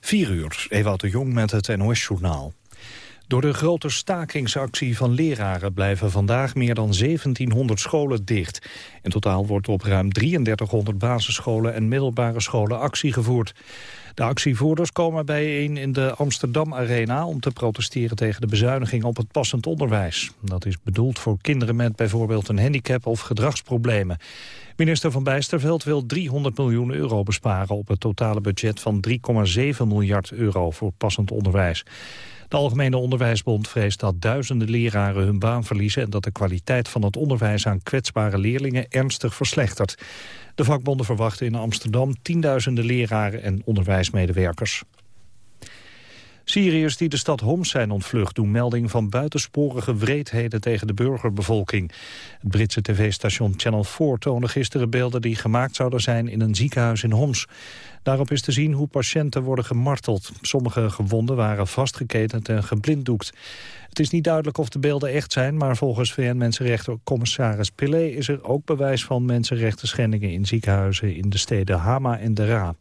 4 uur, Ewout de Jong met het NOS-journaal. Door de grote stakingsactie van leraren blijven vandaag meer dan 1700 scholen dicht. In totaal wordt op ruim 3300 basisscholen en middelbare scholen actie gevoerd. De actievoerders komen bijeen in de Amsterdam Arena om te protesteren tegen de bezuiniging op het passend onderwijs. Dat is bedoeld voor kinderen met bijvoorbeeld een handicap of gedragsproblemen. Minister Van Bijsterveld wil 300 miljoen euro besparen op het totale budget van 3,7 miljard euro voor passend onderwijs. De Algemene Onderwijsbond vreest dat duizenden leraren hun baan verliezen... en dat de kwaliteit van het onderwijs aan kwetsbare leerlingen ernstig verslechtert. De vakbonden verwachten in Amsterdam tienduizenden leraren en onderwijsmedewerkers. Syriërs die de stad Homs zijn ontvlucht doen melding van buitensporige wreedheden tegen de burgerbevolking. Het Britse tv-station Channel 4 toonde gisteren beelden die gemaakt zouden zijn in een ziekenhuis in Homs. Daarop is te zien hoe patiënten worden gemarteld. Sommige gewonden waren vastgeketend en geblinddoekt. Het is niet duidelijk of de beelden echt zijn, maar volgens VN-mensenrechtencommissaris Pillay is er ook bewijs van mensenrechten schendingen in ziekenhuizen in de steden Hama en Dera.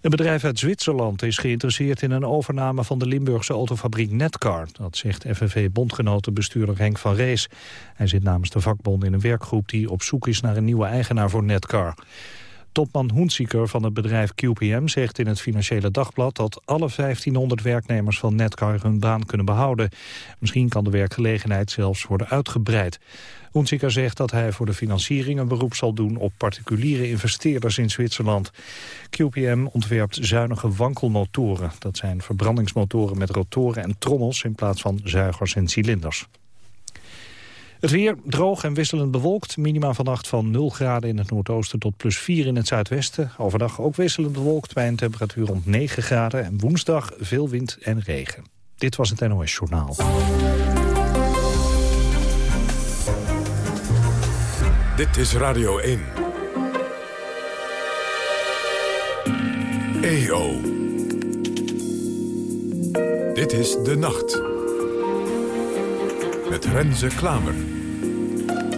Een bedrijf uit Zwitserland is geïnteresseerd in een overname van de Limburgse autofabriek Netcar. Dat zegt FNV-bondgenotenbestuurder Henk van Rees. Hij zit namens de vakbond in een werkgroep die op zoek is naar een nieuwe eigenaar voor Netcar. Topman Hoensieker van het bedrijf QPM zegt in het Financiële Dagblad dat alle 1500 werknemers van Netcar hun baan kunnen behouden. Misschien kan de werkgelegenheid zelfs worden uitgebreid. Hoensieker zegt dat hij voor de financiering een beroep zal doen op particuliere investeerders in Zwitserland. QPM ontwerpt zuinige wankelmotoren. Dat zijn verbrandingsmotoren met rotoren en trommels in plaats van zuigers en cilinders. Het weer droog en wisselend bewolkt. Minima vannacht van 0 graden in het noordoosten tot plus 4 in het zuidwesten. Overdag ook wisselend bewolkt bij een temperatuur rond 9 graden. En woensdag veel wind en regen. Dit was het NOS Journaal. Dit is Radio 1. EO. Dit is De Nacht met Renze Klamer.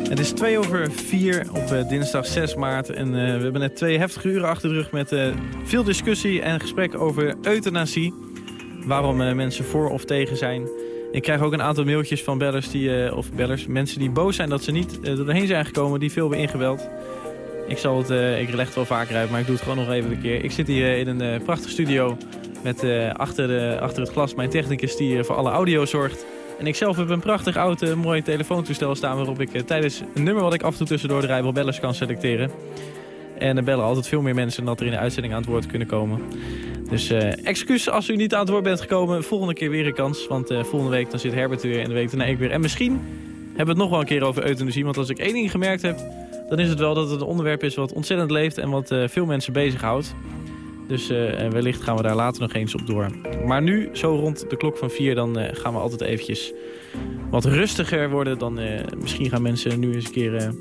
Het is twee over vier op uh, dinsdag 6 maart. En uh, we hebben net twee heftige uren achter de rug met uh, veel discussie en gesprek over euthanasie. Waarom mensen voor of tegen zijn. Ik krijg ook een aantal mailtjes van bellers, die, of bellers, mensen die boos zijn dat ze niet er doorheen zijn gekomen. Die veel hebben ingebeld. Ik, zal het, ik leg het wel vaker uit, maar ik doe het gewoon nog even een keer. Ik zit hier in een prachtige studio met achter, achter het glas mijn technicus die voor alle audio zorgt. En ik zelf heb een prachtig oud, uh, mooi telefoontoestel staan... waarop ik uh, tijdens een nummer wat ik af en toe tussendoor rij wel bellers kan selecteren. En er bellen altijd veel meer mensen dan dat er in de uitzending aan het woord kunnen komen. Dus uh, excuus als u niet aan het woord bent gekomen. Volgende keer weer een kans. Want volgende week dan zit Herbert weer en de week daarna ik weer. En misschien hebben we het nog wel een keer over euthanasie. Want als ik één ding gemerkt heb, dan is het wel dat het een onderwerp is wat ontzettend leeft... en wat veel mensen bezighoudt. Dus uh, wellicht gaan we daar later nog eens op door. Maar nu, zo rond de klok van vier, dan uh, gaan we altijd eventjes wat rustiger worden. Dan uh, misschien gaan mensen nu eens een keer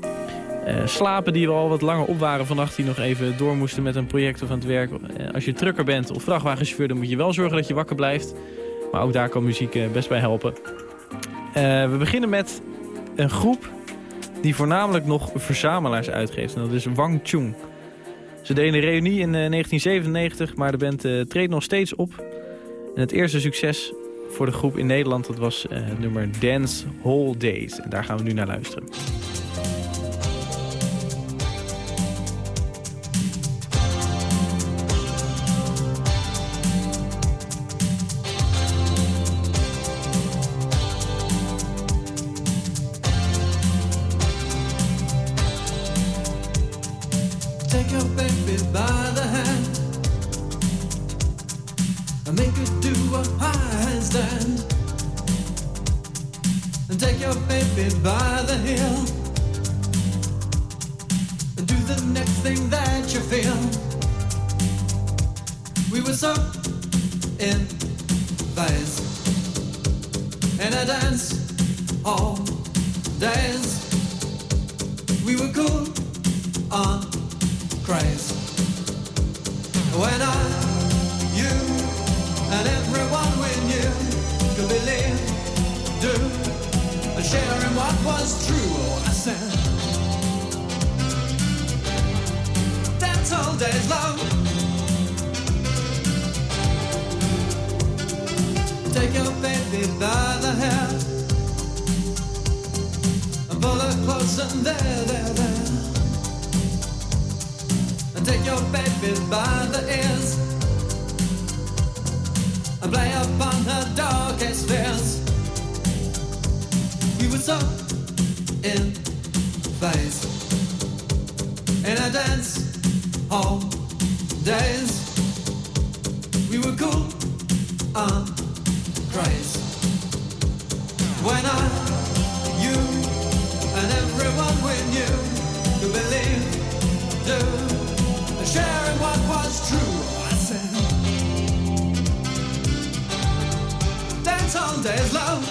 slapen die al wat langer op waren vannacht. Die nog even door moesten met een project of aan het werk. als je trucker bent of vrachtwagenchauffeur, dan moet je wel zorgen dat je wakker blijft. Maar ook daar kan muziek best bij helpen. we beginnen met een groep die voornamelijk nog verzamelaars uitgeeft. En dat is Wang Chung. Ze deden een reunie in 1997, eh, maar de band uh, treedt nog steeds op. En het eerste succes voor de groep in Nederland dat was het nummer Dance Hall Days. En daar gaan we nu naar luisteren. we knew what was true. I said, Dance all love.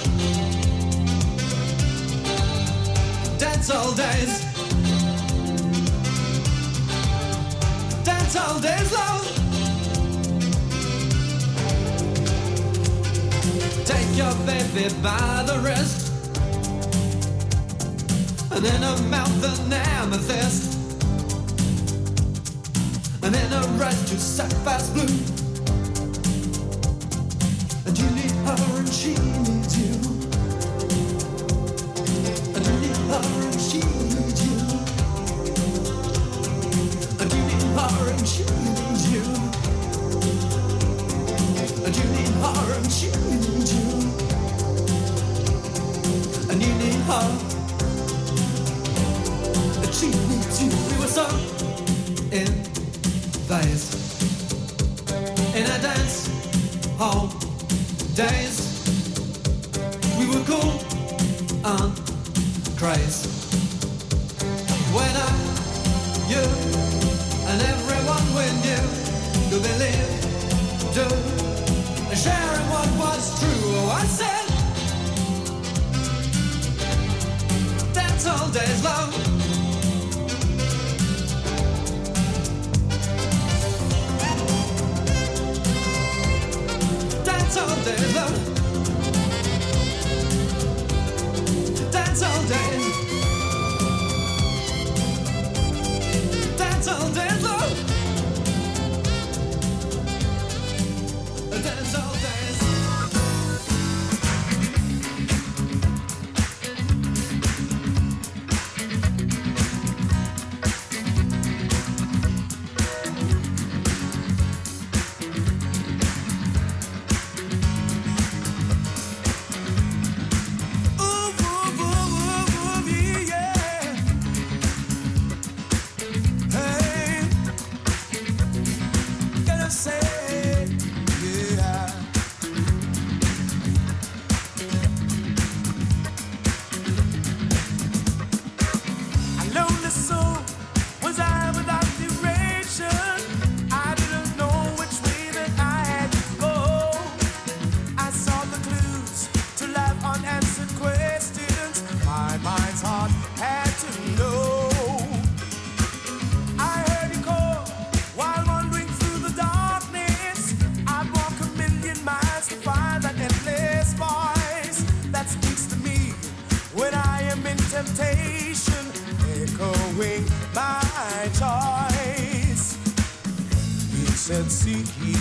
Dance all. Dance all love. Take your baby by the wrist. And in her mouth an amethyst. And in her red two sacrifice blue. And you need her and she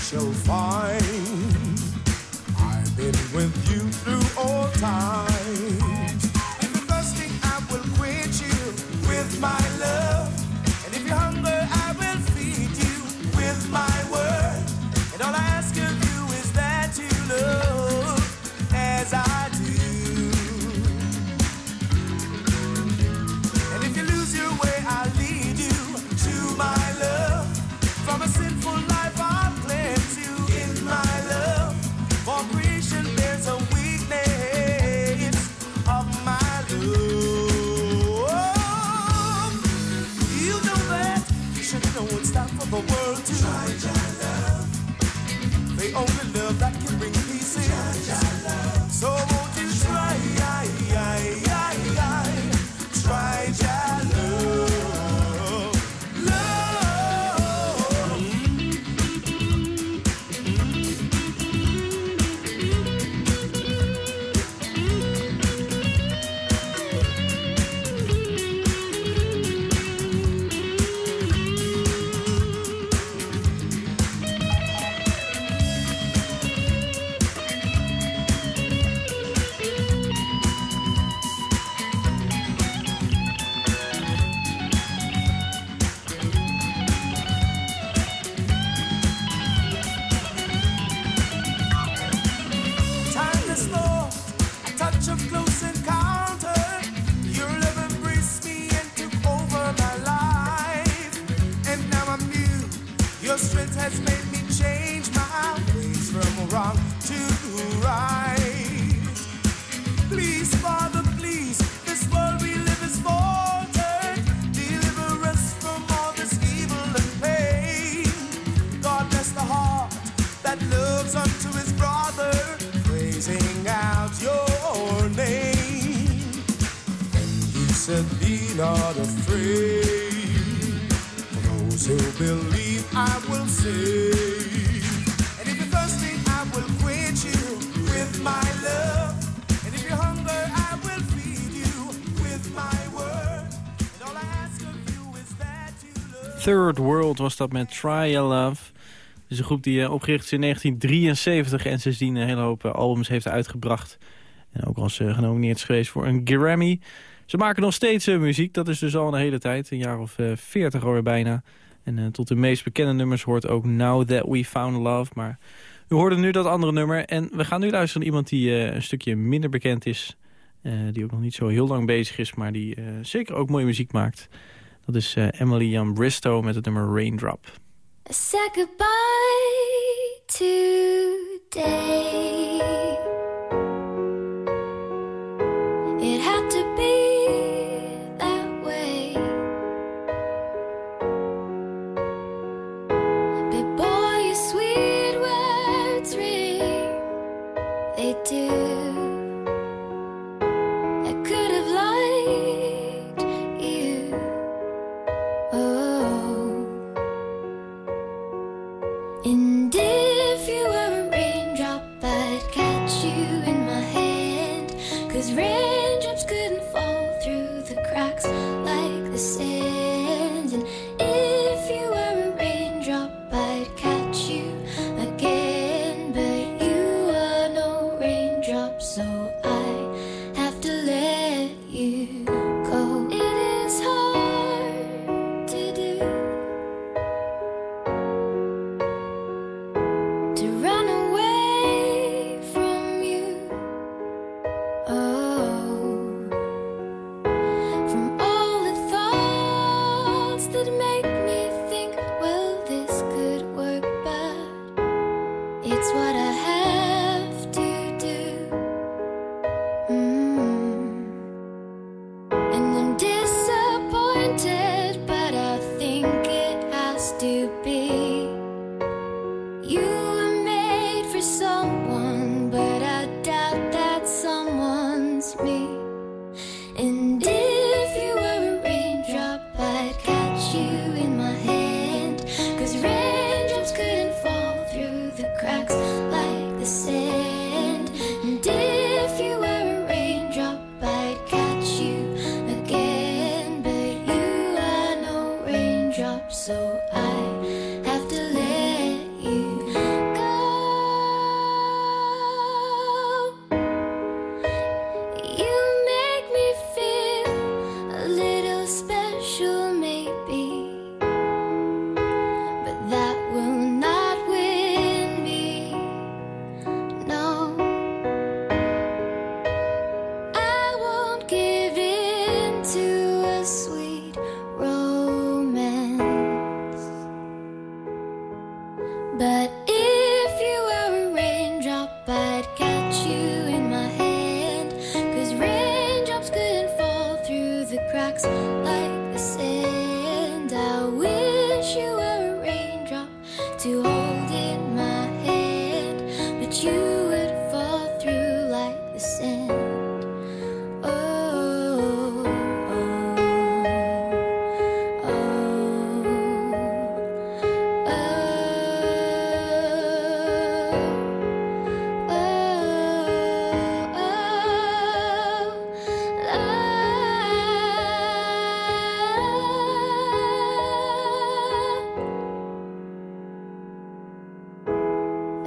so far. Third World was dat met Try Love. Het is een groep die eh, opgericht is in 1973 en sindsdien een hele hoop eh, albums heeft uitgebracht. En ook al ze eh, genomineerd is geweest voor een Grammy. Ze maken nog steeds muziek, dat is dus al een hele tijd, een jaar of veertig alweer bijna. En tot de meest bekende nummers hoort ook Now That We Found Love, maar... U hoorde nu dat andere nummer en we gaan nu luisteren naar iemand die een stukje minder bekend is. Die ook nog niet zo heel lang bezig is, maar die zeker ook mooie muziek maakt. Dat is eh, Emily Jan Bristow met het nummer Raindrop. Goodbye today.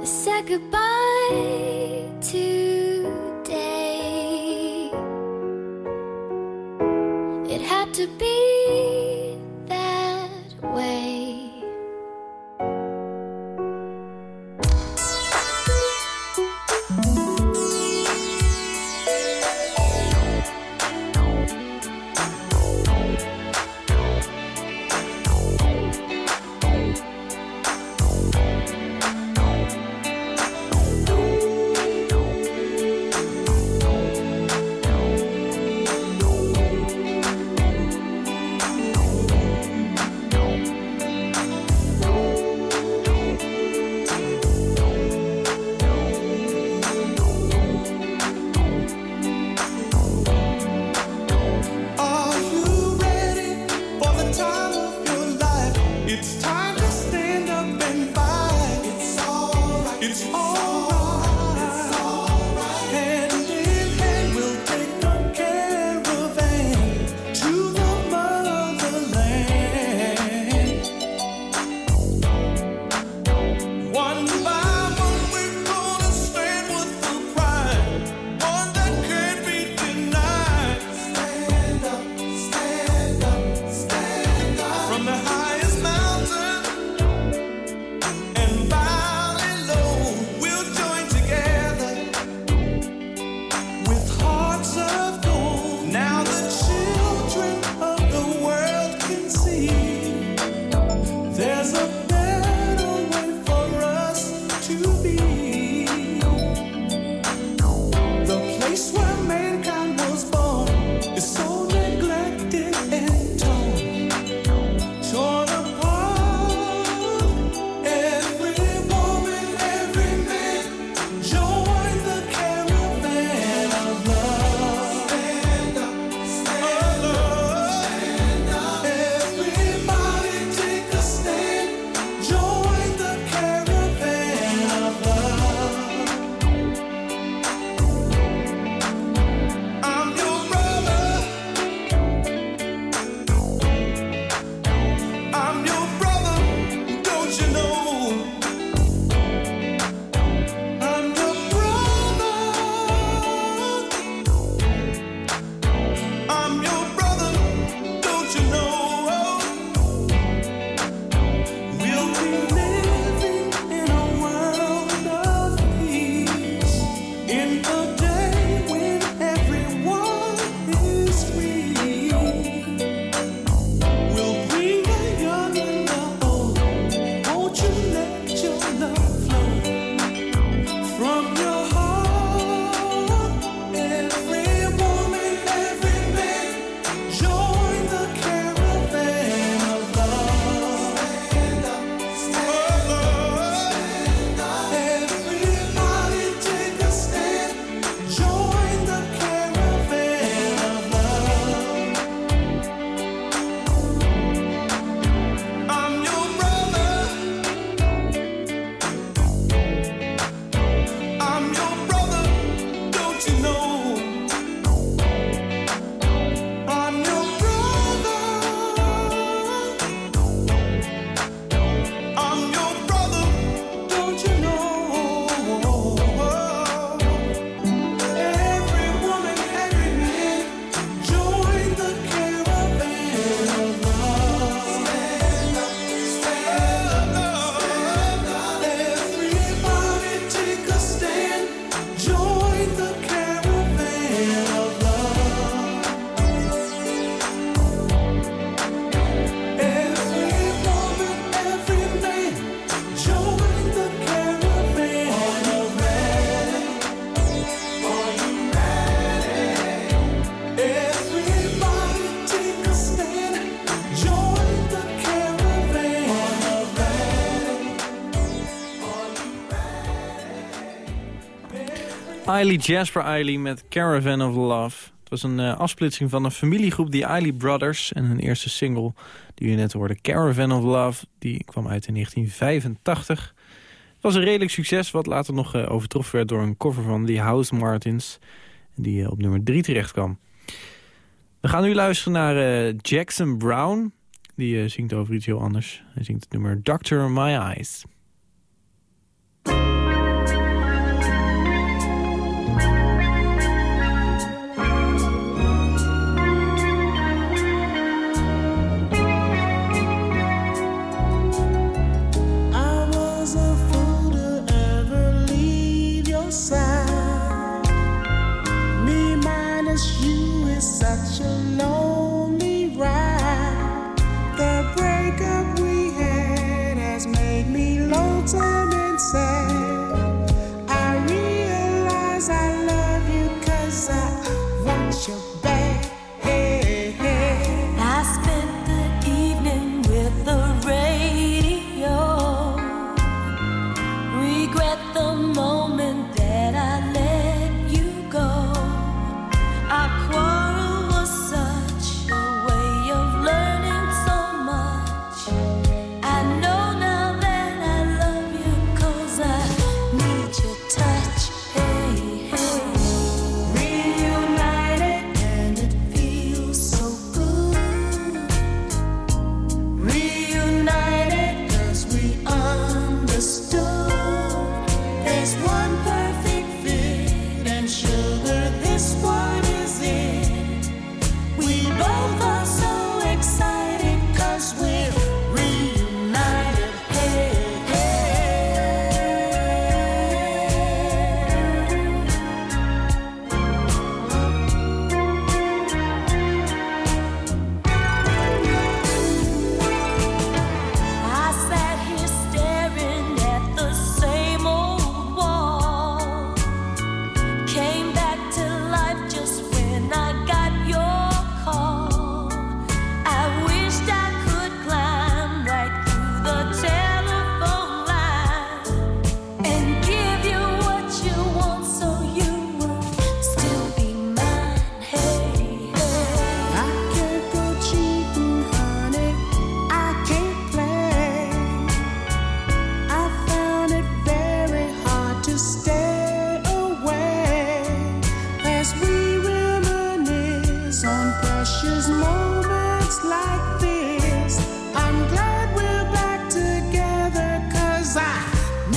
said goodbye to Eiley Jasper Eily met Caravan of Love. Het was een uh, afsplitsing van een familiegroep, de Eiley Brothers... en hun eerste single die je net hoorde, Caravan of Love... die kwam uit in 1985. Het was een redelijk succes, wat later nog eh, overtroffen werd... door een cover van The House Martins, die eh, op nummer 3 terecht kwam. We gaan nu luisteren naar Jackson Brown. Die zingt over iets heel anders. Hij zingt het nummer Doctor My Eyes. 혼자.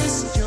just your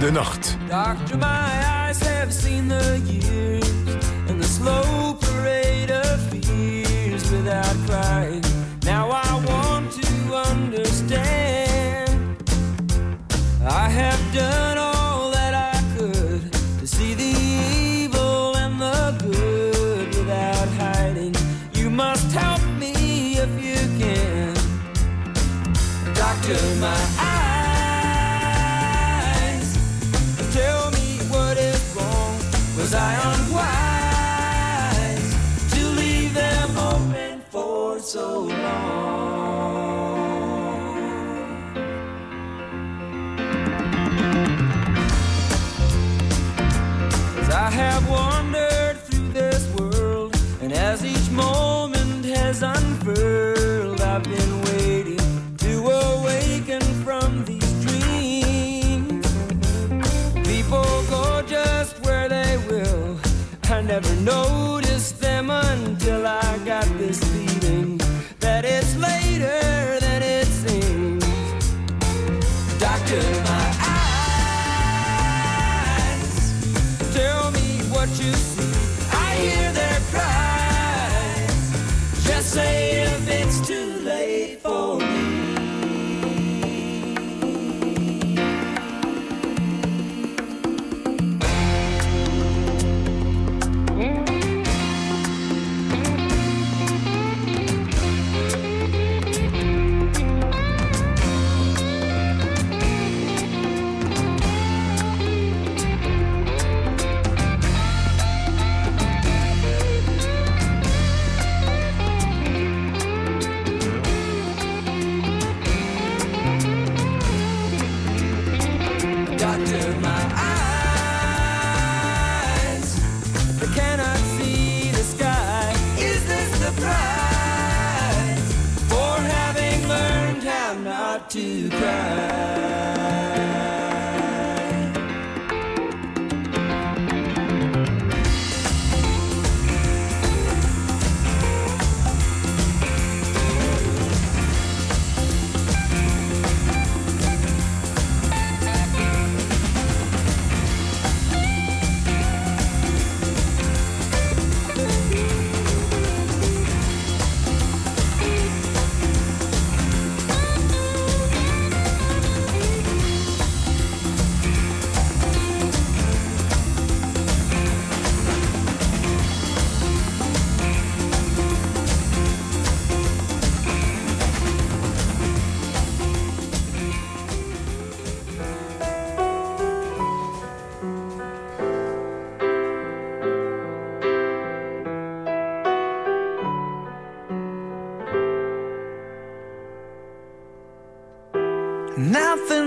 de nacht.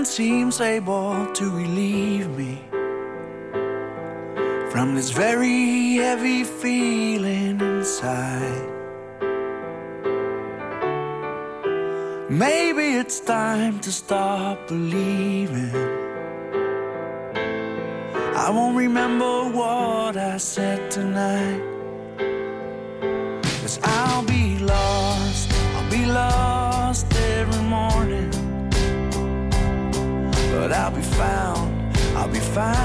seems able to relieve me from this very heavy feeling inside. Maybe it's time to stop believing. I won't remember what I said tonight. find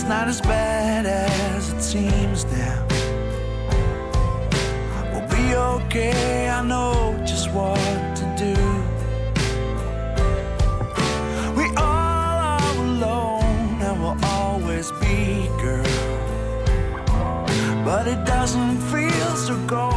it's not as bad as it seems now. We'll be okay, I know just what to do. We all are alone and we'll always be, girl. But it doesn't feel so cold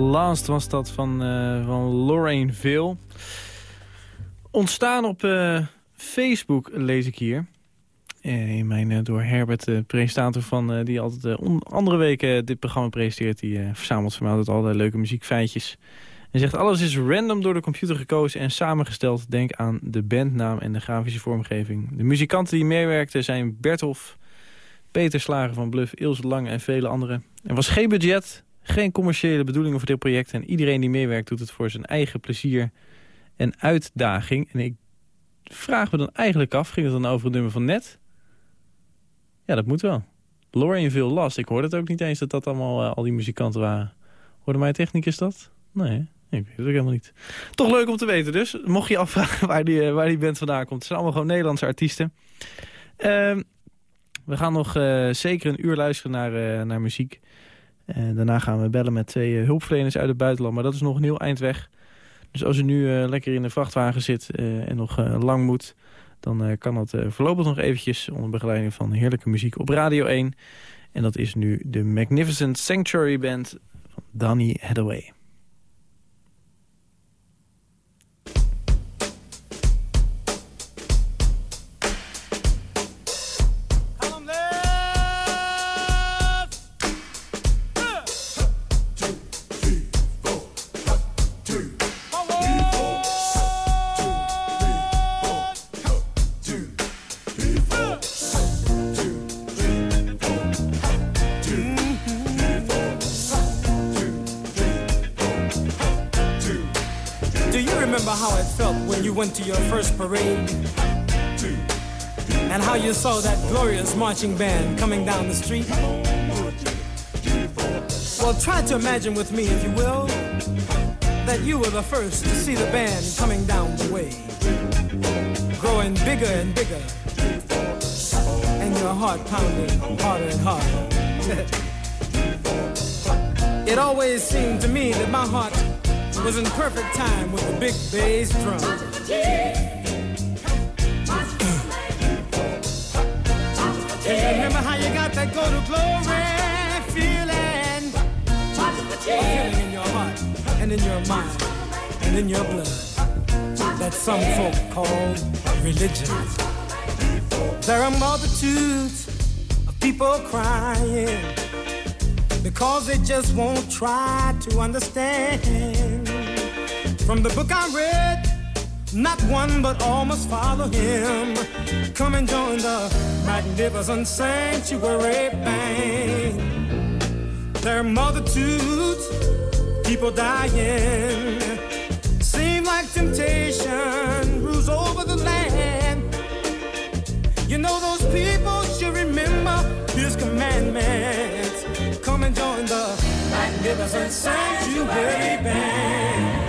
Last was dat van, eh van Lorraine Veel. Ontstaan op eh, Facebook, lees ik hier. Eh, in mijn, door Herbert, de presentator van, die altijd andere weken dit programma presenteert. Die verzamelt voor mij altijd allerlei leuke muziekfeitjes. En zegt, alles is random door de computer gekozen en samengesteld. Denk aan de bandnaam en de grafische vormgeving. De muzikanten die meewerkten zijn Bertolf, Peter Slager van Bluff, Ilse Lang en vele anderen. Er was geen budget, geen commerciële bedoelingen voor dit project... en iedereen die meewerkt doet het voor zijn eigen plezier en uitdaging. En ik vraag me dan eigenlijk af, ging het dan over het nummer van net? Ja, dat moet wel. Lorraine veel last. Ik hoorde het ook niet eens dat dat allemaal eh, al die muzikanten waren. Hoorde mijn technicus dat? Nee, ik weet het ook helemaal niet. Toch leuk om te weten dus. Mocht je afvragen waar die, eh, waar die band vandaan komt. Het zijn allemaal gewoon Nederlandse artiesten. Ehm, we gaan nog eh, zeker een uur luisteren naar, naar muziek. En daarna gaan we bellen met twee eh, hulpverleners uit het buitenland. Maar dat is nog een heel eind weg. Dus als u nu eh, lekker in de vrachtwagen zit eh, en nog lang moet... dan kan dat voorlopig nog eventjes onder begeleiding van heerlijke muziek op Radio 1. En dat is nu de Magnificent Sanctuary Band van Danny Hathaway. Remember how it felt when you went to your first parade? And how you saw that glorious marching band coming down the street? Well, try to imagine with me, if you will, that you were the first to see the band coming down the way, growing bigger and bigger, and your heart pounding harder and harder. it always seemed to me that my heart was in perfect time with the big bass drum. Can remember how you got that go to glory feeling? A feeling in your heart and in your mind and in your blood that some folk call religion. There are multitudes of people crying because they just won't try to understand. From the book I read, not one but all must follow him. Come and join the magnificent sanctuary band. There are multitudes, people dying. Seem like temptation rules over the land. You know those people should remember his commandments. Come and join the magnificent sanctuary band.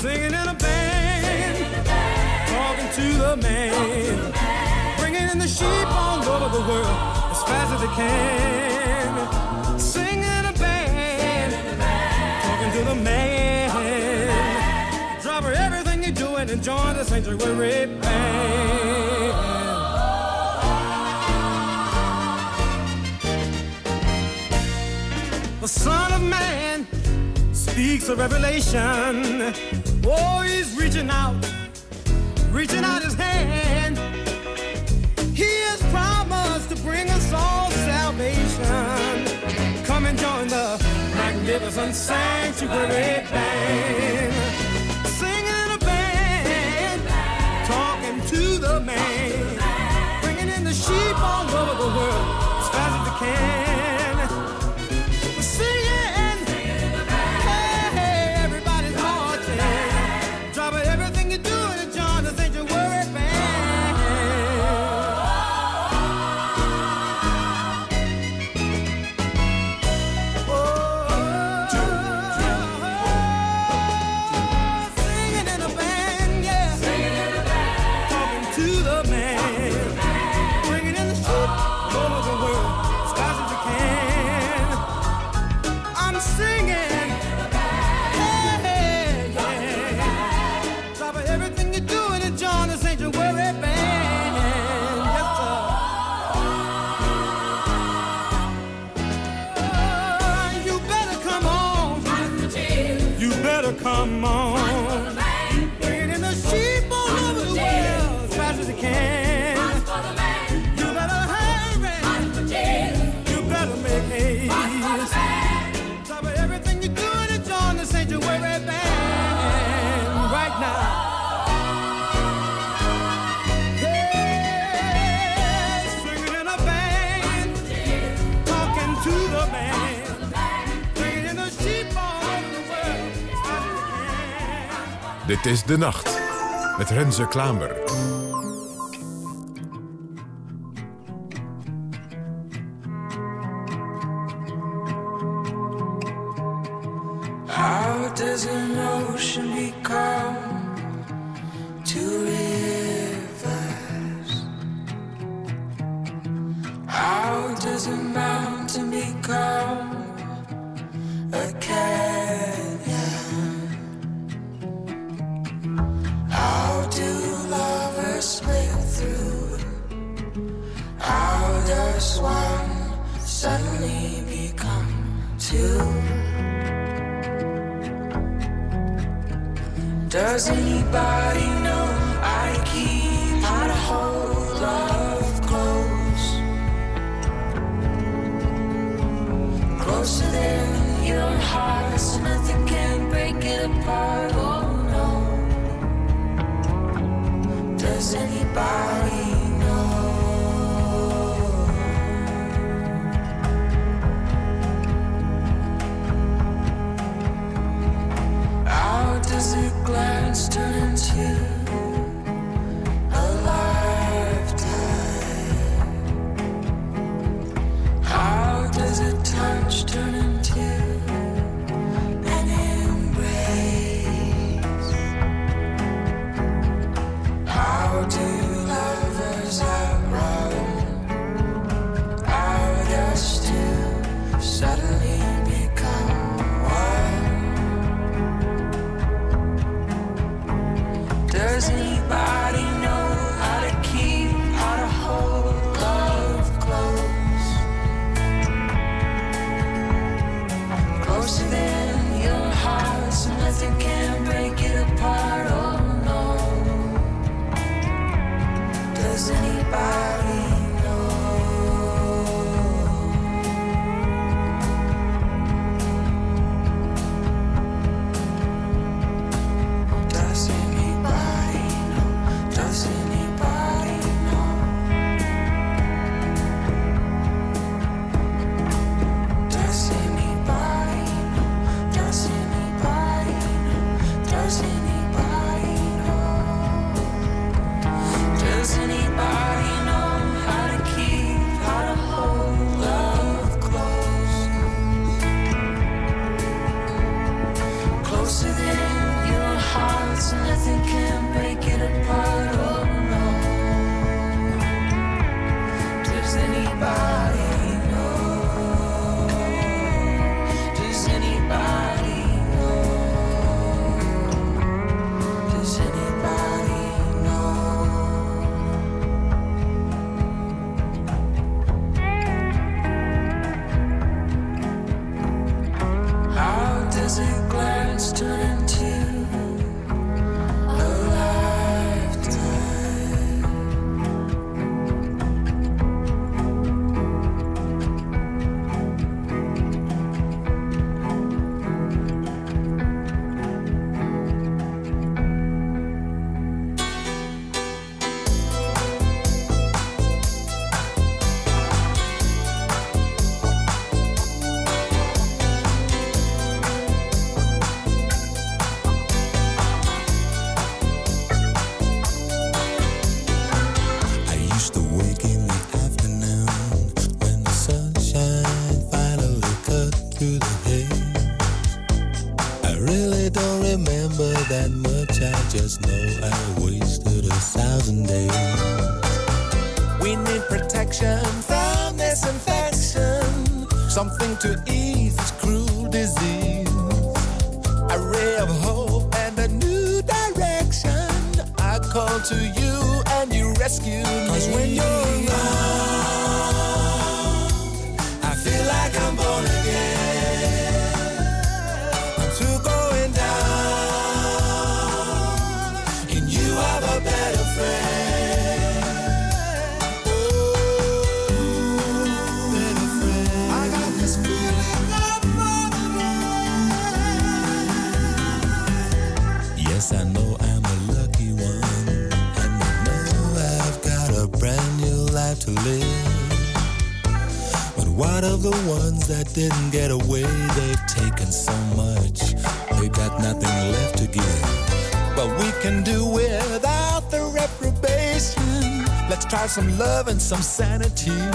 Singing in a band, talking to the man, bringing in the sheep all over the world as fast as they can. Singing in a band, talking to the man, drop everything you're doing and join the sanctuary band. The Son of Man speaks a revelation. Oh, he's reaching out, reaching out his hand. He has promised to bring us all salvation. Come and join the magnificent sanctuary band. Singing in a band, talking to the man, bringing in the sheep all over the world as fast as they can. Dit is De Nacht met Renze Klamer. To ease some sanity.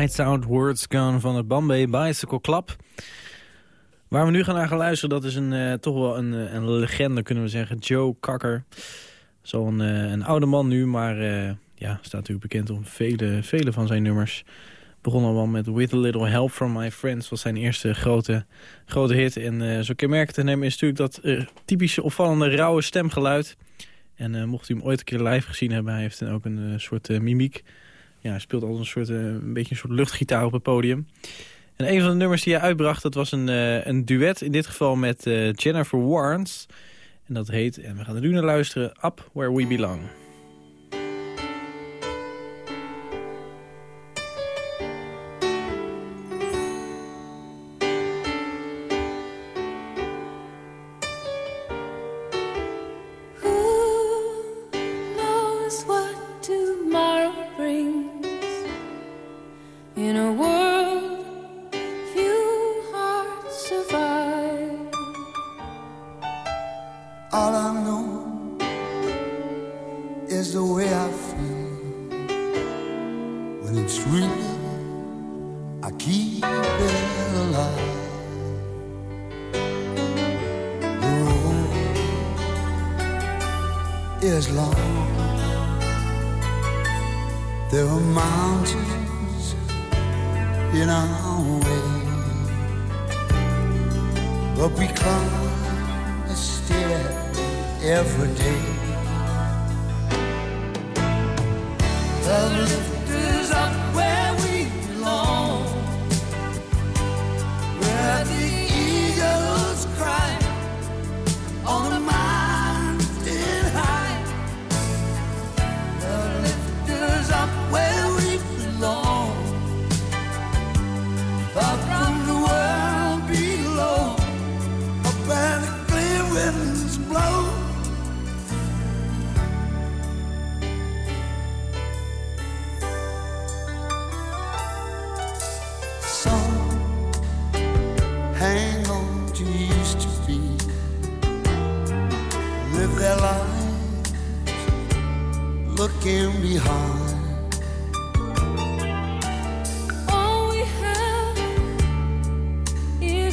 Lights Out Words Gone van het Bombay Bicycle Club. Waar we nu gaan naar gaan luisteren, dat is een, uh, toch wel een, eh, een legende, kunnen we zeggen. Joe Cocker. Zo'n uh, een oude man nu, maar ja, staat natuurlijk bekend om vele, vele van zijn nummers. Begon al wel met With a Little Help from My Friends. was zijn eerste grote, grote hit. En zo kenmerkend te nemen is natuurlijk dat typische opvallende rauwe stemgeluid. En mocht u hem ooit een keer live gezien hebben, hij heeft ook een soort mimiek. Ja, speelt als een soort, een beetje een soort luchtgitaar op het podium. En een van de nummers die hij uitbracht, dat was een, uh, een duet. In dit geval met uh, Jennifer Warnes. En dat heet, en we gaan er nu naar luisteren, Up Where We Belong.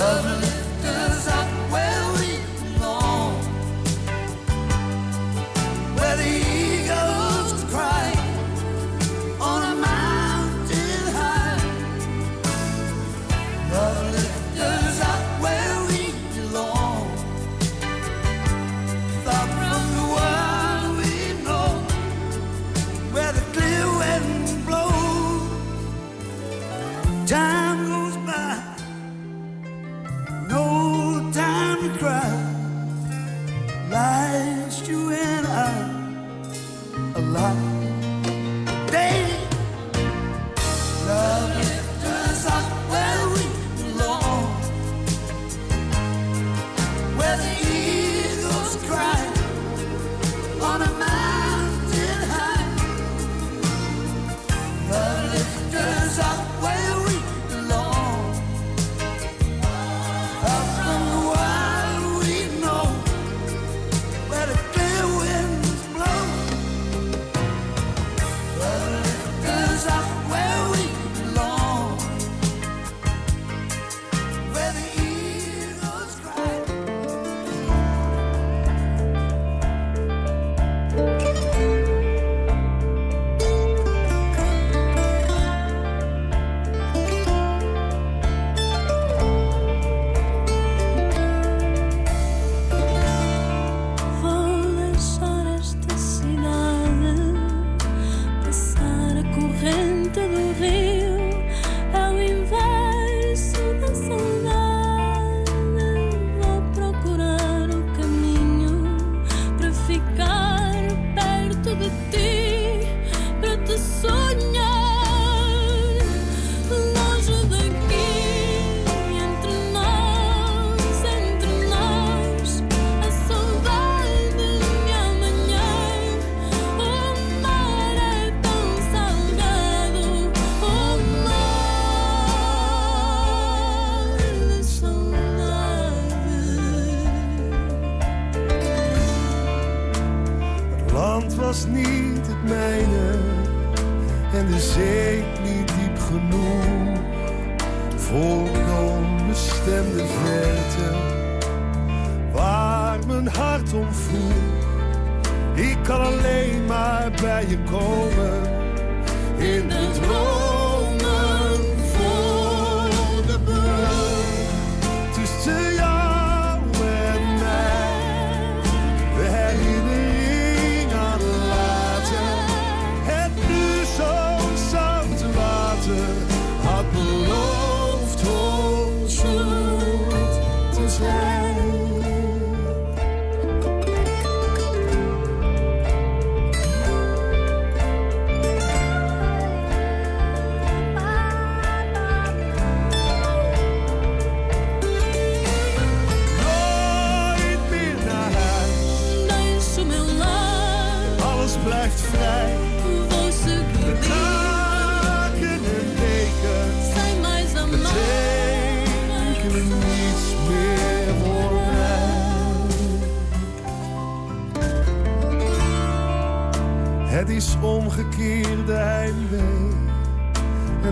Love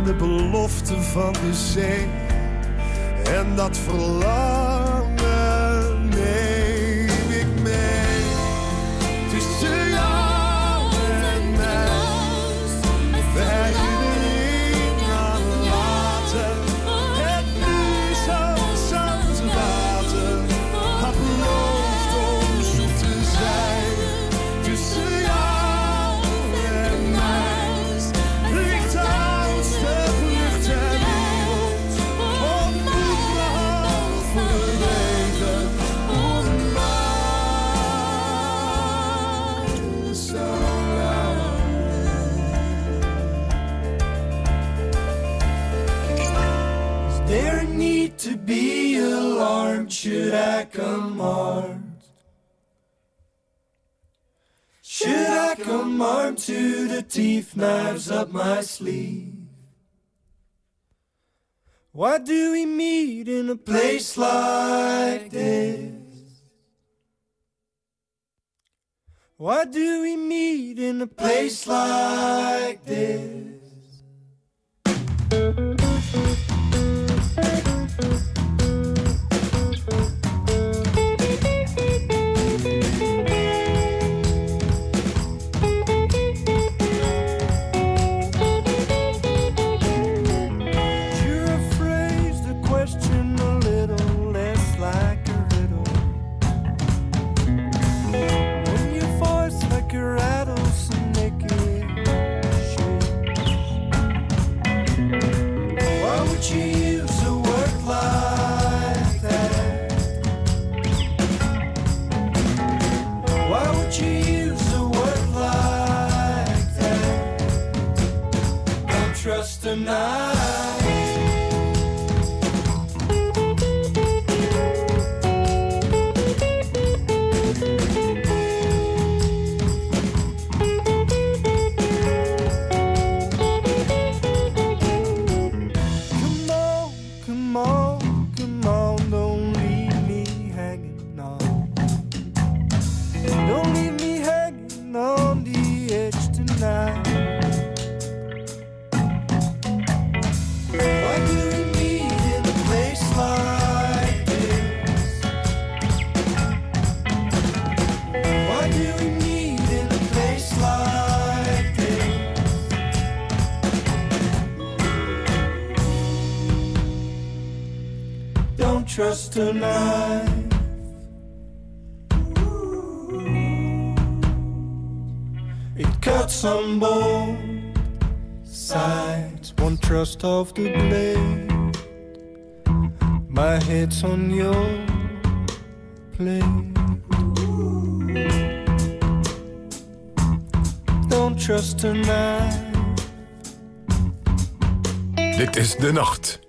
de belofte van de zee. En dat verlangen Should I come armed to the teeth, knives up my sleeve? Why do we meet in a place like this? Why do we meet in a place like this? to. It cuts on both sides, one trust of the blade. My head's on your plate. Don't trust a. Dit is de nacht.